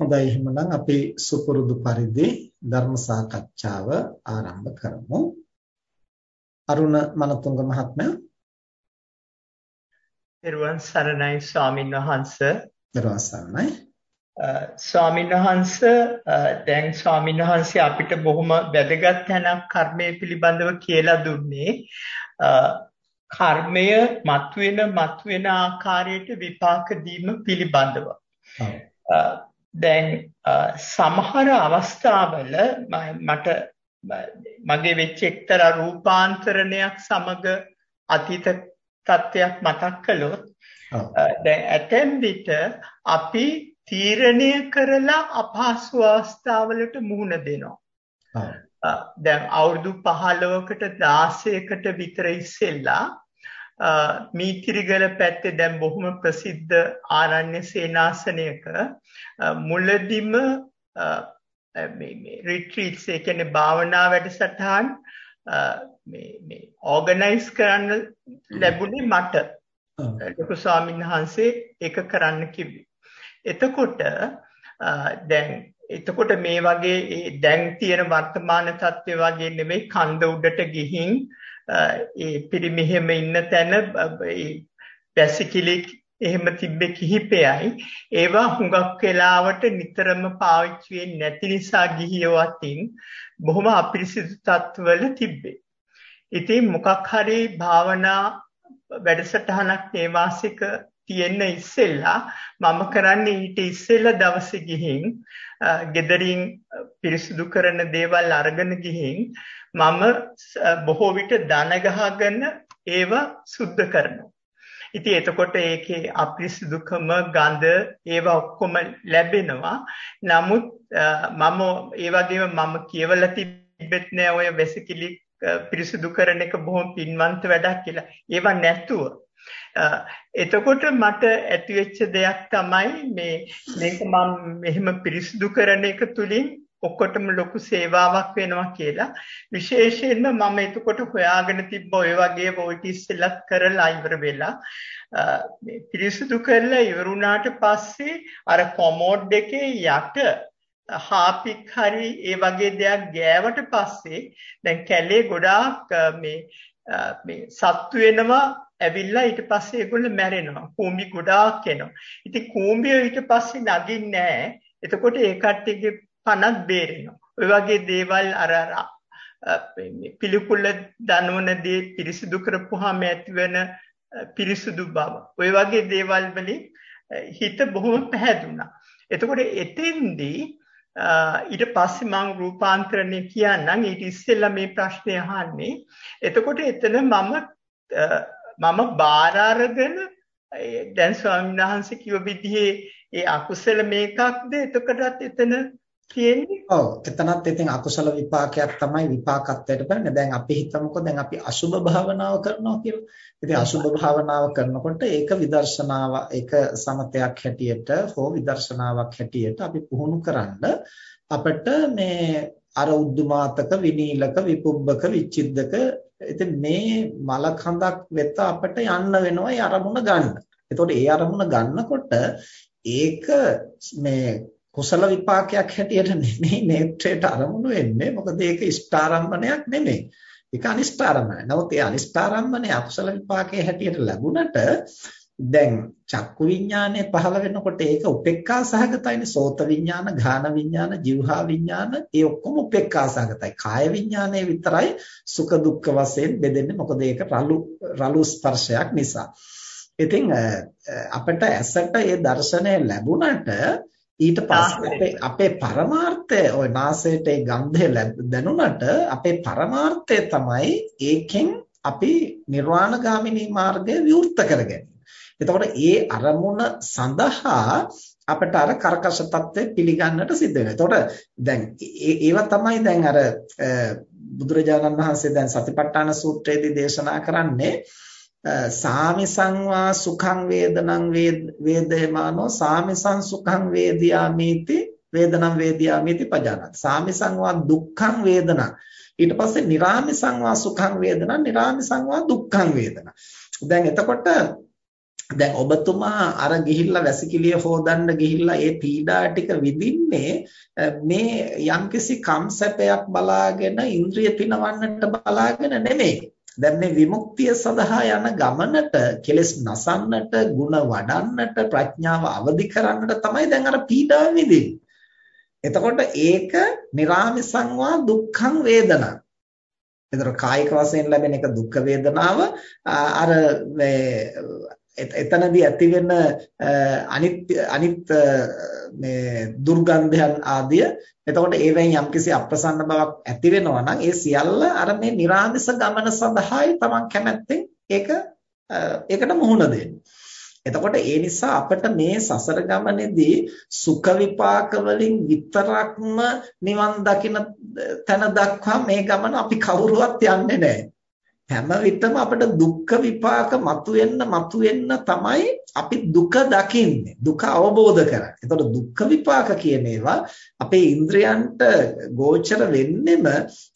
හොඳයි එහෙනම් අපි සුපුරුදු පරිදි ධර්ම සාකච්ඡාව ආරම්භ කරමු. අරුණ මනතුංග මහත්මයා. ඊරුවන් සරණයි ස්වාමින් වහන්සේ. ඊරුවන් සරණයි. ස්වාමින් වහන්සේ දැන් ස්වාමින් වහන්සේ අපිට බොහොම වැදගත් තැනක් කර්මය පිළිබඳව කියලා දුන්නේ. කර්මය මතුවෙන මතුවෙන ආකාරයට විපාක දීම පිළිබඳව. දැන් සමහර අවස්ථාවල මට මගේ වෙච්ච එක්තරා රූපාන්තරණයක් සමග අතීත තත්ත්වයක් මතක් කළොත් දැන් ඇතැම් විට අපි තීරණය කරලා අපහසු අවස්ථාවලට මුහුණ දෙනවා. දැන් අවුරුදු 15කට 16කට විතර ඉස්සෙල්ලා මීතිරිගල පැත්තේ දැන් බොහොම ප්‍රසිද්ධ ආරණ්‍ය සේනාසනයක මුලදිම මේ මේ රිට්‍රීට්ස් ඒ කියන්නේ භාවනා වැඩසටහන් මේ මේ ඕගනයිස් කරන්න ලැබුණේ මට ලොකු ස්වාමීන් වහන්සේ ඒක කරන්න කිව්වේ. එතකොට දැන් එතකොට මේ වගේ දැන් තියෙන වර්තමාන තත්ත්වය වගේ නෙමෙයි කන්ද උඩට ගිහින් ඒ පිරිමිහෙම ඉන්න තැන වැසිකිලි එහෙම තිබ්බේ කිහිපයයි ඒවා හුඟක් වෙලාවට නිතරම පාවිච්චි වෙන්නේ නැති නිසා ගිහියෝ අතින් බොහොම අපිරිසිදු තත්වල තිබ්බේ. ඉතින් මොකක් හරි භාවනා වැඩසටහනක් නේවාසික තියෙන්න ඉස්සෙල්ලා මම කරන්නේ ඊට ඉස්සෙල්ලා දවසේ ගිහින් ගෙදරින් පිරිසිදු කරන දේවල් අරගෙන ගිහින් මම බොහෝ විට දන ගහගෙන ඒව සුද්ධ කරනවා. ඉතින් එතකොට ඒකේ අපිරිසිදුකම ගඳ ඒවා ඔක්කොම ලැබෙනවා. නමුත් මම ඒ වගේම මම කියවලා තිබෙත් නෑ ඔය වෙසිකිලි පිරිසිදු කරන එක බොහොම පින්වන්ත වැඩක් කියලා. ඒවා නැතුව එතකොට මට ඇතිවෙච්ච දෙයක් තමයි මේ මේක මම මෙහෙම පිරිසිදු කරන එක තුලින් ඔක්කොටම ලොකු සේවාවක් වෙනවා කියලා. විශේෂයෙන්ම මම එතකොට හොයාගෙන තිබ්බ ඔය වගේ වොයිට් ඉස්සෙල්ලත් කරලා ඉවර වෙලා මේ පිරිසිදු කරලා ඉවරුණාට පස්සේ අර කොමෝඩ් එකේ යට හාපික් හරි ඒ වගේ දෙයක් ගෑවට පස්සේ දැන් කැලේ ගොඩාක් මේ මේ සත්තු වෙනවා ඇවිල්ලා ඊට පස්සේ ඒගොල්ලෝ මැරෙනවා. කූඹි ගොඩාක් එනවා. ඉතින් කූඹිය ඊට පස්සේ නගින්නේ නැහැ. එතකොට ඒ කට්ටියගේ පණක් බේරෙනවා. ඔය වගේ දේවල් අර පිළිකුල දනවන දේ පිරිසිදු කරපුවාම ඇතිවෙන පිරිසුදු බව. ඔය වගේ දේවල් වලින් හිත බොහොම පැහැදුනා. එතකොට එතෙන්දී ඊට පස්සේ මම රූපාන්තරණය කියන්නම් ඊට ඉස්සෙල්ලා මේ ප්‍රශ්නේ අහන්නේ. එතකොට එතන මම මම බාර අරගෙන දැන් ස්වාමීන් වහන්සේ කිව්ව විදිහේ ඒ අකුසල මේකක්ද එතකොටත් එතන තියෙන්නේ. ඔව් එතනත් ඉතින් අකුසල විපාකයක් තමයි විපාකත්වයට බලන්නේ. දැන් අපි හිතමුකෝ දැන් අපි අසුබ භාවනාව කරනවා කියලා. ඉතින් අසුබ භාවනාව කරනකොට ඒක විදර්ශනාව ඒක සමතයක් හැටියට හෝ විදර්ශනාවක් හැටියට අපි පුහුණු කරන්න අපිට මේ අර උද්දුමාතක විනීලක විපුබ්බක විචිද්දක ඉතින් මේ මල කඳක් වෙත අපිට යන්න වෙනවා ඒ අරමුණ ගන්න. එතකොට ඒ අරමුණ ගන්නකොට ඒක මේ කුසල විපාකයක් හැටියට නෙමෙයි නේත්‍රයට අරමුණු වෙන්නේ. මොකද ඒක ඉෂ්ඨාරම්මණයක් නෙමෙයි. ඒක අනිෂ්ඨාරම්මණය. නමුත් ඒ අනිෂ්ඨාරම්මණය අකුසල විපාකයේ හැටියට ලැබුණට දැන් චක්කු විඥානය පහළ වෙනකොට ඒක උපේක්ඛා සහගතයිනේ සෝත විඥාන, ඝාන විඥාන, જીවහා විඥාන ඒ ඔක්කොම උපේක්ඛා සහගතයි. කාය විඥානය විතරයි සුඛ දුක්ඛ වශයෙන් බෙදෙන්නේ. මොකද ඒක රළු රළු ස්පර්ශයක් නිසා. ඉතින් අපිට ඇසට ඒ දර්ශනය ලැබුණට ඊට පස්සේ අපේ අපේ පරමාර්ථය ওই නාසයට ඒ ගන්ධය දැනුණට අපේ පරමාර්ථය තමයි ඒකෙන් අපි නිර්වාණගාමිනී මාර්ගය විවෘත කරගන්නේ. එතකොට ඒ අරමුණ සඳහා අපිට අර කරකශ తත්වය පිළිගන්නට සිද්ධ වෙනවා. එතකොට දැන් ඒවා තමයි දැන් අර බුදුරජාණන් වහන්සේ දැන් සතිපට්ඨාන සූත්‍රයේදී දේශනා කරන්නේ සාමිසං වා සුඛං වේදනං වේදේමානෝ සාමිසං සුඛං වේදියාමීති වේදනං වේදියාමීති පජානති. සාමිසං වා දුක්ඛං වේදනං. ඊට පස්සේ නිරාමිසං වා සුඛං වේදනං නිරාමිසං වා දුක්ඛං වේදනං. දැන් එතකොට දැන් ඔබතුමා අර ගිහිල්ලා වැසිකිළිය හොදන්න ගිහිල්ලා ඒ පීඩා ටික විඳින්නේ මේ යම්කිසි කම්සපයක් බලාගෙන ඉන්ද්‍රිය පිනවන්නට බලාගෙන නෙමෙයි. දැන් මේ විමුක්තිය සඳහා යන ගමනට කෙලෙස් නසන්නට, ಗುಣ වඩන්නට, ප්‍රඥාව අවදි කරන්නට තමයි දැන් අර පීඩාව විඳින්නේ. එතකොට ඒක निराமிසංවා දුක්ඛං වේදනා එතකොට කායික වශයෙන් ලැබෙන එක දුක් වේදනාව අර මේ එතනදී ඇති වෙන අනිත් අනිත් මේ දුර්ගන්ධයන් ආදිය එතකොට ඒවෙන් යම්කිසි අප්‍රසන්න බවක් ඇති වෙනවා නම් ඒ සියල්ල අර මේ නිර්ආමිස ගමන සඳහායි Taman කැමැත්තෙන් ඒක ඒකට මුහුණ දෙන්නේ. එතකොට ඒ නිසා අපිට මේ සසර ගමනේදී සුඛ විපාක වලින් විතරක්ම නිවන් දකින තැන දක්වා මේ ගමන අපි කවුරුවත් යන්නේ නැහැ. හැම විටම අපිට දුක්ඛ විපාක මතුවෙන්න මතුවෙන්න තමයි අපි දුක දකින්නේ දුක අවබෝධ කරන්නේ. එතකොට දුක්ඛ විපාක කියන ඒවා අපේ ඉන්ද්‍රයන්ට ගෝචර වෙන්නෙම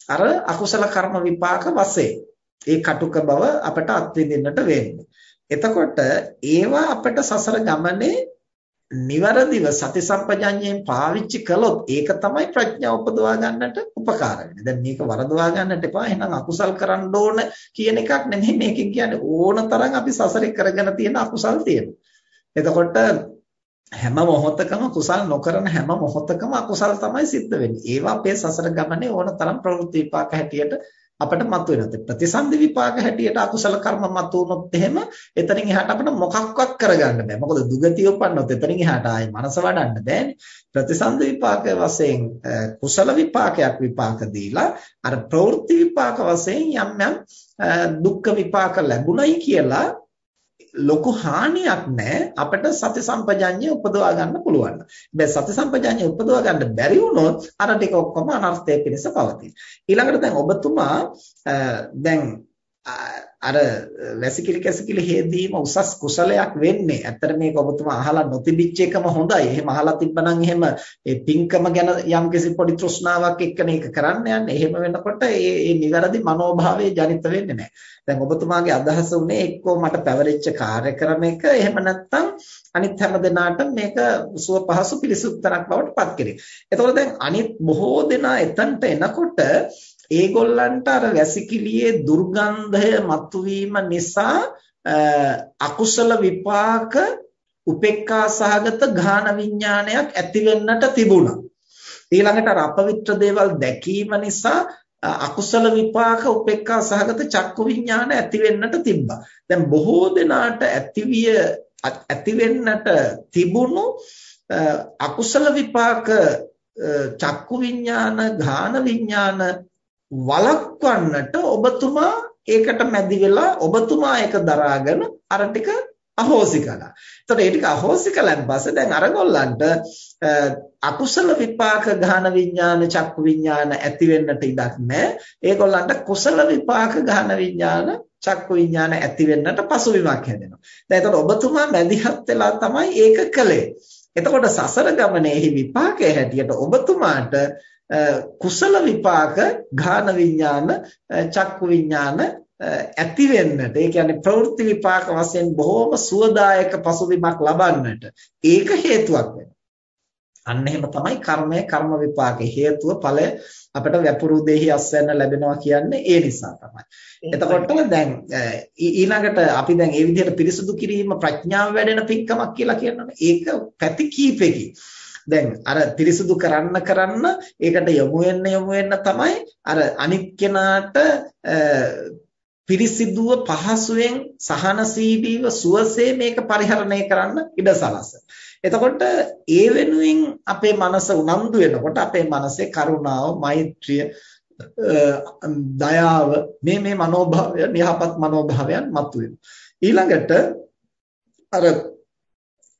අර අකුසල කර්ම විපාක වශයෙන්. ඒ කටුක බව අපට අත්විඳින්නට වෙන්නේ. එතකොට ඒවා අපට සසර ගමනේ නිවරදිව සති සම්පජඤ්ඤයෙන් පාවිච්චි කළොත් ඒක තමයි ප්‍රඥාව උපදවා ගන්නට උපකාර වෙන්නේ. දැන් මේක වරදවා ගන්නට එපා. එහෙනම් අකුසල් කරන්න ඕන කියන එකක් නෙමෙයි මේකෙන් කියන්නේ ඕන තරම් අපි සසරේ කරගෙන තියෙන අකුසල් තියෙනවා. එතකොට හැම මොහොතකම කුසල් නොකරන හැම මොහොතකම අකුසල් තමයි සිද්ධ වෙන්නේ. ඒවා අපේ සසර ගමනේ ඕන තරම් ප්‍රවෘත්ති විපාක හැටියට අපිට මතුවෙනවා. ප්‍රතිසන්දි විපාක හැටියට අකුසල කර්ම මතුවුනොත් එහෙම එතනින් එහාට අපිට මොකක්වත් කරගන්න බෑ. මොකද දුගතිය උපන්නොත් එතනින් එහාට ආයේ මනස වඩන්න බෑනේ. ප්‍රතිසන්දි විපාක වශයෙන් කුසල විපාකයක් විපාක දීලා අර ප්‍රවෘත්ති විපාක වශයෙන් යම් යම් දුක්ඛ විපාක ලැබුණයි කියලා ලොකු හානියක් නැහැ අපිට සති සම්පජඤ්ඤය උපදවා ගන්න පුළුවන්. හැබැයි සති සම්පජඤ්ඤය උපදවා ගන්න බැරි වුණොත් අර ටික ඔක්කොම අනර්ථය පිණිස පවතී. ඊළඟට දැන් ඔබතුමා දැන් අර වැසිකිලි කැසිකිලි හේදීම උසස් කුසලයක් වෙන්නේ. ඇත්තට මේක ඔබතුමා අහලා නොතිබිච්ච එකම හොඳයි. එහෙම අහලා තිබ්බනම් එහෙම ඒ පින්කම ගැන යම්කිසි පොඩි තෘෂ්ණාවක් එක්කන ඒක කරන්න යන්නේ. එහෙම වෙනකොට ඒ ඒ නිවැරදි මනෝභාවය ජනිත වෙන්නේ නැහැ. දැන් ඔබතුමාගේ අදහස උනේ එක්කෝ මට පැවරිච්ච කාර්ය කරන එක. එහෙම නැත්නම් අනිත් හැම දෙනාට මේක සුව පහසු පිළිසුත්තරක් බවට පත් කිරීම. එතකොට දැන් අනිත් බොහෝ දෙනා එතනට එනකොට ඒගොල්ලන්ට අර වැසිකිළියේ දුර්ගන්ධය මතුවීම නිසා අකුසල විපාක උපේක්ඛා සහගත ඝාන විඥානයක් ඇති වෙන්නට තිබුණා. ඊළඟට අර අපවිත්‍ර දේවල් දැකීම නිසා අකුසල විපාක උපේක්ඛා සහගත චක්කු විඥාන ඇති වෙන්නට තිබ්බා. දැන් බොහෝ දෙනාට ඇතිවිය ඇති වෙන්නට තිබුණු අකුසල විපාක චක්කු විඥාන ඝාන විඥාන වළක්වන්නට ඔබතුමා ඒකට මැදි වෙලා ඔබතුමා ඒක දරාගෙන අර ටික අහෝසි කළා. එතකොට ඒ ටික අහෝසි කළාන් පස්සේ දැන් අරගොල්ලන්ට අකුසල විපාක ගහන විඥාන චක්කු විඥාන ඇති වෙන්නට ඉඩක් නැහැ. ඒගොල්ලන්ට කුසල විපාක ගහන විඥාන චක්කු විඥාන ඇති වෙන්නට පසුබිමක් හැදෙනවා. දැන් එතකොට ඔබතුමා මැදිහත් වෙලා තමයි ඒක කළේ. එතකොට සසර ගමනේහි විපාකයේ හැටියට ඔබතුමාට කුසල විපාක ඝාන විඥාන චක්කු විඥාන ඇති වෙන්නට ඒ කියන්නේ ප්‍රවෘත්ති විපාක වශයෙන් බොහෝම සුවදායක පසුබිමක් ලබන්නට ඒක හේතුවක් වෙනවා. අන්න එහෙම තමයි කර්මය කර්ම විපාකේ හේතුව ඵලය අපිට වැපුරු දෙහි අස්වැන්න ලැබෙනවා කියන්නේ ඒ නිසා තමයි. එතකොට දැන් ඊළඟට අපි දැන් මේ විදිහට පිරිසුදු කිරීම ප්‍රඥාව වැඩෙන පින්කමක් කියලා කියනවනේ. ඒක පැති කීපෙකින් දැන් අර පිරිසුදු කරන්න කරන්න ඒකට යොමු වෙන්න යොමු වෙන්න තමයි අර අනිත් කෙනාට පිරිසිදුව පහසුවෙන් සහනශීලීව සුවසේ මේක පරිහරණය කරන්න ඉඩ සලසන. එතකොට ඒ වෙනුවෙන් අපේ මනස උනන්දු වෙනකොට අපේ මනසේ කරුණාව, මෛත්‍රිය, දයාව මේ මේ මනෝභාවයන් යහපත් මනෝභාවයන් මතුවෙනවා. ඊළඟට අර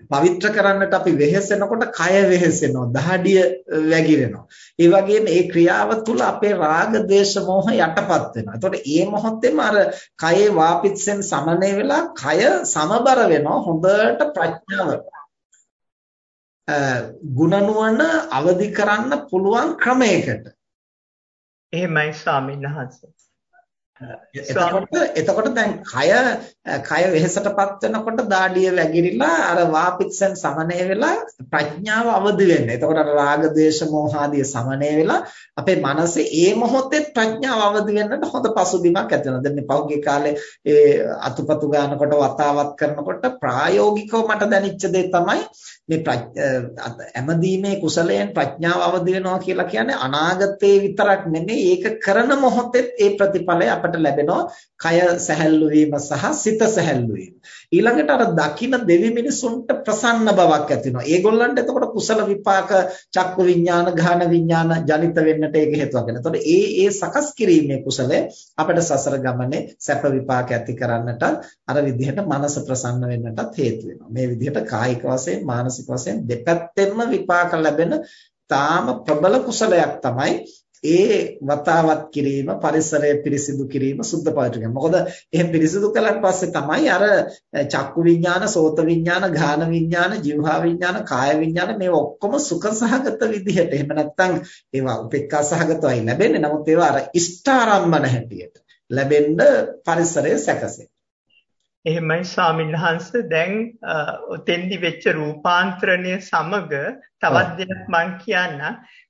පවිත්‍ර කරන්නට අපි වෙහෙසෙනකොට කය වෙහෙසෙනවා දහඩිය වැగిරෙනවා. ඒ වගේම මේ ක්‍රියාව තුළ අපේ රාග දේශ මොහ යටපත් වෙනවා. එතකොට මේ මොහොතේම අර කයේ වාපිත්සෙන් සමනය වෙලා කය සමබර වෙනවා හොඳට ප්‍රඥාව. ගුණනුවණ අවදි කරන්න පුළුවන් ක්‍රමයකට. එහෙමයි ස්වාමීන් වහන්සේ. එතකොට එතකොට දැන් කය කය වෙහෙසටපත් වෙනකොට දාඩිය වැగిරිලා අර වාපිත්සෙන් සමනය වෙලා ප්‍රඥාව අවදි වෙන්න. එතකොට අර රාග ద్వේෂ මෝහ ආදී සමනය වෙලා අපේ මනසේ ඒ මොහොතේ ප්‍රඥාව අවදි වෙන්නට හොඳ පසුබිමක් ඇති වෙනවා. දැන් මේ පෞද්ගලික කාලේ ඒ අතුපතු ගන්නකොට වතාවත් කරනකොට ප්‍රායෝගිකව මට දැනෙච්ච දේ තමයි මේ ඇමදීමේ කුසලයෙන් ප්‍රඥාව අවදි වෙනවා කියලා කියන්නේ අනාගතේ විතරක් නෙමෙයි ඒක කරන මොහොතේ ඒ ප්‍රතිඵලය අපට ලැබෙනවා කය සැහැල්ලු වීම සහ සිත සැහැල්ලු වීම. ඊළඟට අර දකින දෙවි මිනිසුන්ට ප්‍රසන්න බවක් ඇති වෙනවා. ඒගොල්ලන්ට එතකොට කුසල විපාක චක්කු විඥාන, ඝාන විඥාන ජනිත වෙන්නට ඒක හේතුවක් වෙනවා. එතකොට ඒ ඒ සකස් කිරීමේ කුසලය අපිට සසර ගමනේ සැප විපාක ඇති කරන්නට අර විදිහට මනස ප්‍රසන්න වෙන්නටත් හේතු වෙනවා. මේ විදිහට කායික වශයෙන් මානසික වශයෙන් දෙපැත්තෙන්ම විපාක ලැබෙන තාම ප්‍රබල කුසලයක් තමයි ඒ වතාවත් කිරීම පරිසරය පිරිසිදු කිරීම සුද්ධ පවිත්‍ර කිරීම. මොකද එහෙන් පිරිසිදු කළාට පස්සේ තමයි අර චක්කු විඥාන, සෝත විඥාන, ඝාන විඥාන, જીවහා විඥාන, කාය විඥාන මේ ඔක්කොම සුඛ සහගත විදිහට. එහෙම නැත්නම් ඒවා උපේක්ඛා සහගතවයි ලැබෙන්නේ. නමුත් ඒවා අර ඉෂ්ඨාරම්මන හැටියට ලැබෙන්න පරිසරය සැකසෙයි. එහෙමයි ස්වාමීන් වහන්සේ දැන් ඔතෙන්දි වෙච්ච රූපාන්තරණය සමග තවත් දෙයක් මං කියන්න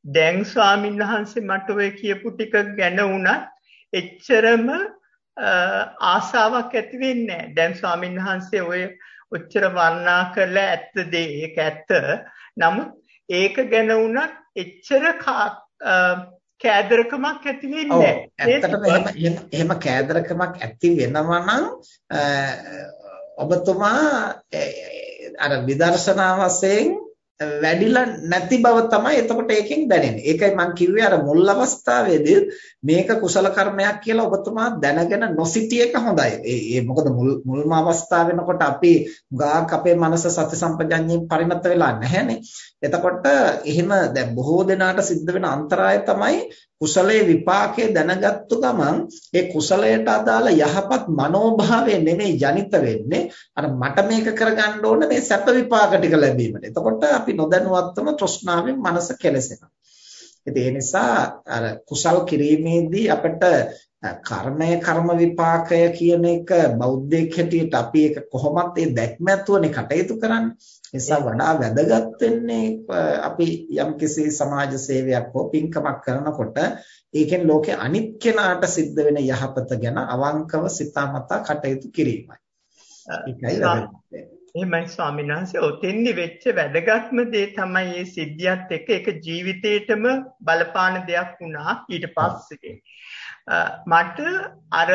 දැන් ස්වාමීන් වහන්සේ මට ඔය කියපු ටික ගැන උනත් එච්චරම ආසාවක් ඇති වෙන්නේ නැහැ. දැන් ස්වාමීන් වහන්සේ ඔය ඔච්චර වර්ණනා කරලා ඇත්ත දේ ඒක ඇත්ත. නමුත් ඒක ගැන උනත් එච්චර කෑදරකමක් ඇති වෙන්නේ ඇත්තටම එහෙම එහෙම කෑදරකමක් ඇති වෙනවා නම් ඔබතුමා අර විදර්ශනා වශයෙන් වැඩිලා නැති බව තමයි එතකොට ඒකෙන් දැනෙන්නේ. ඒකයි මම කිව්වේ අර මුල් අවස්ථාවේදී මේක කුසල කර්මයක් කියලා ඔබතුමා දැනගෙන නොසිටිය එක හොඳයි. ඒ මොකද මුල් මුල්ම අවස්ථාව වෙනකොට අපි ගාක් අපේ මනස සති සම්පජඤ්ඤයෙන් පරිණත වෙලා නැහැනේ. එතකොට එහෙම දැන් බොහෝ දෙනාට සිද්ධ වෙන අන්තරාය තමයි කුසලයේ විපාකයේ දැනගත්තු ගමන් ඒ කුසලයට අදාළ යහපත් මනෝභාවය නෙමෙයි ජනිත වෙන්නේ අර මට මේක කරගන්න ඕන මේ සැප විපාක ටික ලැබීමට. එතකොට අපි නොදැනුවත්වම තෘෂ්ණාවෙන් මනස කෙලසෙනවා. ඉතින් ඒ නිසා අර කුසල් කිරීමේදී අපිට කර්මය කර්ම විපාකය කියන එක බෞද්ධයෙක් හැටියට අපි ඒක කොහොමත් ඒ දැක්ම ඇතුවනේ කටයුතු කරන්නේ. නිසා වඩා වැදගත් වෙන්නේ අපි යම්කිසි සමාජ සේවයක් හෝ පින්කමක් කරනකොට ඒකෙන් ලෝකේ අනිත් කෙනාට සිද්ධ වෙන යහපත ගැන අවංකව සිතාමතා කටයුතු කිරීමයි. ඒකයි වැදගත් එහෙමයි ස්වාමීන් වහන්සේ ඔතෙන්දි වෙච්ච වැදගත්ම දේ තමයි මේ සිද්ධියත් එක්ක ඒක ජීවිතේටම බලපාන දෙයක් වුණා ඊට පස්සේ. මට අර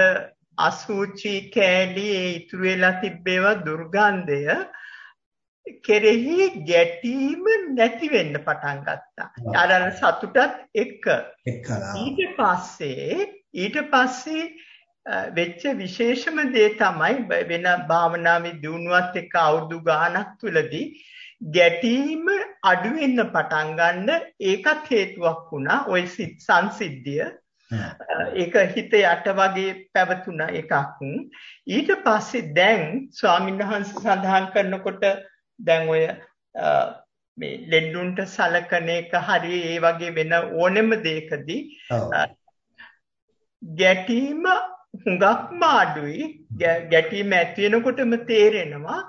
අසුචි කෑලි ඒ ඉතුරු වෙලා තිබ්බේවා දුර්ගන්ධය කෙරෙහි ගැටීම නැති වෙන්න පටන් ගත්තා. අර අර සතුටත් එක්ක. ඊට පස්සේ ඊට පස්සේ වෙච්ච විශේෂම දේ තමයි වෙන භාවනාවේ දියුණුවත් එක්ක අවුරුදු ගාණක් තුලදී ගැටීම අඩු වෙන්න පටන් ගන්න ඒකත් හේතුවක් වුණා ওই සංසිද්ධිය ඒක හිත යට වගේ පැවතුන එකක්. ඊට පස්සේ දැන් ස්වාමීන් වහන්සේ සඳහන් කරනකොට දැන් ඔය මේ ලෙඩුන්ට සලකන එක හරි ඒ වගේ වෙන ඕනෙම දෙයකදී ගැටීම හුඟක්ම අඩුයි ගැටීම ඇති වෙනකොටම තේරෙනවා.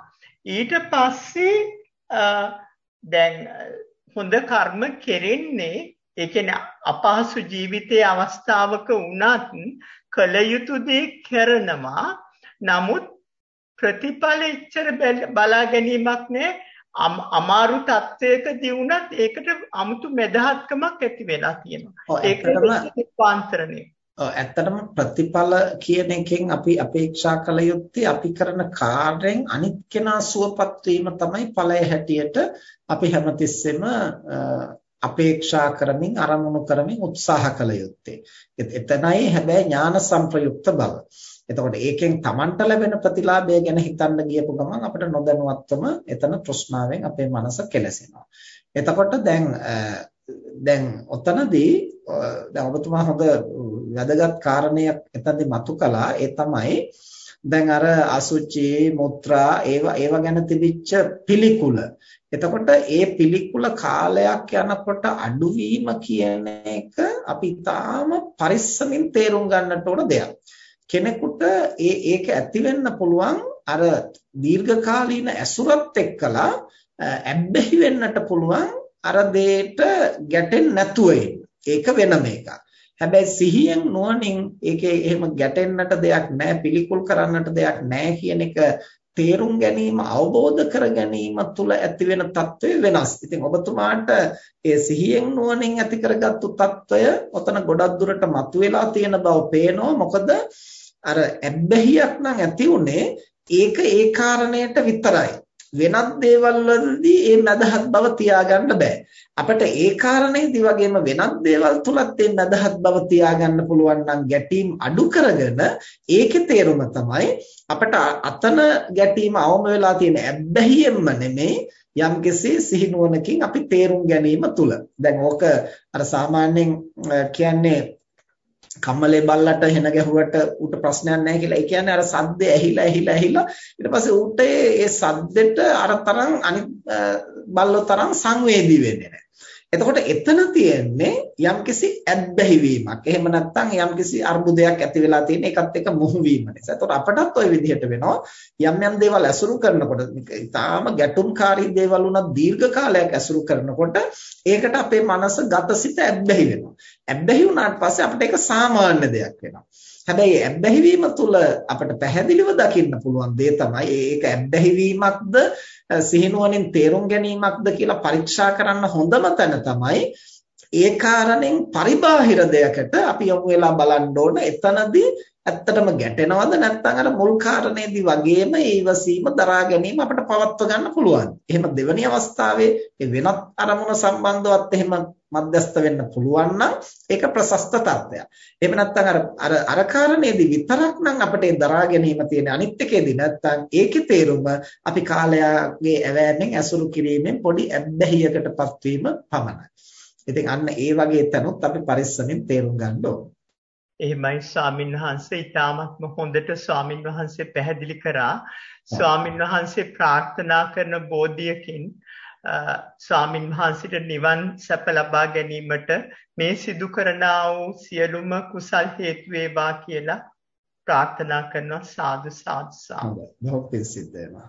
ඊට පස්සේ දැන් හොඳ කර්ම කෙරෙන්නේ ඒ කියන්නේ අපහසු ජීවිතයේ අවස්ථාවක වුණත් කල යුතු දේ කරනවා. නමුත් ප්‍රතිඵල එච්චර බලා ගැනීමක් නෑ අමාරු තත්වයකදී වුණත් ඒකට 아무තු මෙදහත්කමක් ඇති වෙලා තියෙනවා. ඒකම රූපාන්තරණය. ඇත්තටම ප්‍රතිඵල කියන එකෙන් අපි අපේක්ෂා කළ යුත්තේ අපි කරන කාර්යෙන් අනිත් කෙනා සුවපත් වීම තමයි ඵලය හැටියට අපි හැමතිස්සෙම අපේක්ෂා කරමින් අරමුණු කරමින් උත්සාහ කළ යුත්තේ. එතනයි හැබැයි ඥාන සංප්‍රයුක්ත බව. එතකොට ඒකෙන් Tamanට ලැබෙන ප්‍රතිලාභය ගැන හිතන්න ගියපු ගමන් අපිට නොදැනුවත්වම එතන තෘෂ්ණාවෙන් අපේ මනස කෙලසෙනවා. එතකොට දැන් දැන් ඔතනදී දැන් ඔබතුමා හොඳ වැදගත් කාරණයක් එතනදී මතු කළා ඒ තමයි දැන් අර අසුචි මුත්‍රා ඒවා ඒවා ගැන තිබිච්ච පිළිකුල. එතකොට ඒ පිළිකුල කාලයක් යනකොට අඩුවීම කියන එක අපි තාම පරිස්සමින් තේරුම් ගන්නට ඕන දෙයක්. කෙනෙකුට ඒ ඒක ඇති වෙන්න පුළුවන් අර දීර්ඝකාලීන ඇසුරත් එක්කලා ඇබ්බැහි වෙන්නට පුළුවන් අර දෙයට ගැටෙන්නේ නැතුව ඒක වෙනම එකක්. හැබැයි සිහියෙන් නුවණින් ඒකේ එහෙම ගැටෙන්නට දෙයක් නැහැ පිළිකුල් කරන්නට දෙයක් නැහැ කියන එක තේරුම් ගැනීම අවබෝධ කර ගැනීම තුළ ඇති වෙන తত্ত্বය වෙනස්. ඉතින් ඔබතුමාට ඒ සිහියෙන් නුවණින් ඇති කරගත්තු తত্ত্বය ඔතන ගොඩක් දුරට මතුවලා තියෙන බව පේනවා. මොකද අර ඇබ්බැහියක් නම් ඇති උනේ ඒක ඒ කාරණයට විතරයි. වෙනත් දේවල් වලදී මේ මදහත් බව තියාගන්න බෑ. අපිට ඒ කාරණේදී වගේම වෙනත් දේවල් තුලත් මේ මදහත් බව තියාගන්න පුළුවන් නම් ගැටීම් අඩු කරගෙන ඒකේ තේරුම තමයි අපිට අතන ගැටීම අවම වෙලා තියෙන ඇබ්බැහියෙන්ම නෙමෙයි යම්කිසි සිහිනුවණකින් අපි තේරුම් ගැනීම තුල. දැන් ඕක අර සාමාන්‍යයෙන් කියන්නේ කම්මලේ බල්ලට හෙන ගැහුවට ඌට ප්‍රශ්නයක් නැහැ කියලා. ඒ කියන්නේ අර සද්දේ ඇහිලා ඇහිලා ඇහිලා ඊට පස්සේ ඌට ඒ සද්දෙට අර තරම් අනිත් බල්ලෝ තරම් සංවේදී වෙන්නේ නැහැ. එතකොට එතන තියෙන්නේ යම්කිසි ඇබ්බැහි වීමක්. එහෙම නැත්නම් යම්කිසි අර්බුදයක් ඇති වෙලා තියෙන එකත් එක්ක මොහු වීම නිසා. එතකොට අපටත් ওই විදිහට වෙනවා. යම් යම් දේවල් ඇසුරු කරනකොට ඊටාම ගැටුම්කාරී දේවල් උනත් දීර්ඝ කාලයක් ඇසුරු කරනකොට ඒකට අපේ මනස ගතසිත ඇබ්බැහි වෙනවා. ඇබ්බැහි වුණාට පස්සේ අපිට ඒක සාමාන්‍ය දෙයක් වෙනවා. හැබැයි ඇබ්බැහි වීම තුළ අපිට පැහැදිලිව දකින්න පුළුවන් දේ තමයි ඒක ඇබ්බැහි වීමක්ද සිහිනුවණින් තේරුම් ගැනීමක්ද කියලා පරීක්ෂා කරන්න හොඳම තැන තමයි ඒ කාරණෙන් පරිබාහිර දෙයකට අපි යොමු වෙලා බලන්න ඕන. එතනදී ඇත්තටම ගැටෙනවද නැත්නම් අර මුල් කාරණේදී වගේම ඒ ඉවසීම දරා ගැනීම අපිට පවත්ව ගන්න පුළුවන්. එහෙම දෙවැනි අවස්ථාවේ ඒ වෙනත් අරමුණ සම්බන්ධවත් එහෙම මධ්‍යස්ත වෙන්න පුළුවන් නම් ඒක ප්‍රශස්ත තත්ත්වයක්. එහෙම නැත්නම් අර අර අර කාරණේදී විතරක් නම් අපිට දරා ගැනීම තියෙන අනිත් එකේදී නැත්නම් ඒකේ තේරුම අපි කාලයාගේ ඇවෑමෙන් ඇසුරු කිරීමෙන් පොඩි ඇබ්බැහියකටපත් වීම පමණයි. ඉතින් අන්න ඒ වගේ තැනුත් අපි පරිස්සමින් තේරුම් ගන්න ඕනේ. එහෙමයි ස්වාමින් වහන්සේ ඊටාත්ම හොඳට ස්වාමින් වහන්සේ පැහැදිලි කරා ස්වාමින් වහන්සේ ප්‍රාර්ථනා කරන බෝධියකින් ස්වාමින් වහන්සේට නිවන් සැප ලබා ගැනීමට මේ සිදු කරනා වූ සියලුම කුසල් හේතු වේවා කියලා ප්‍රාර්ථනා කරනවා සාදු සාදු සාදු. බොහොම පිං සිද්ධ වෙනවා.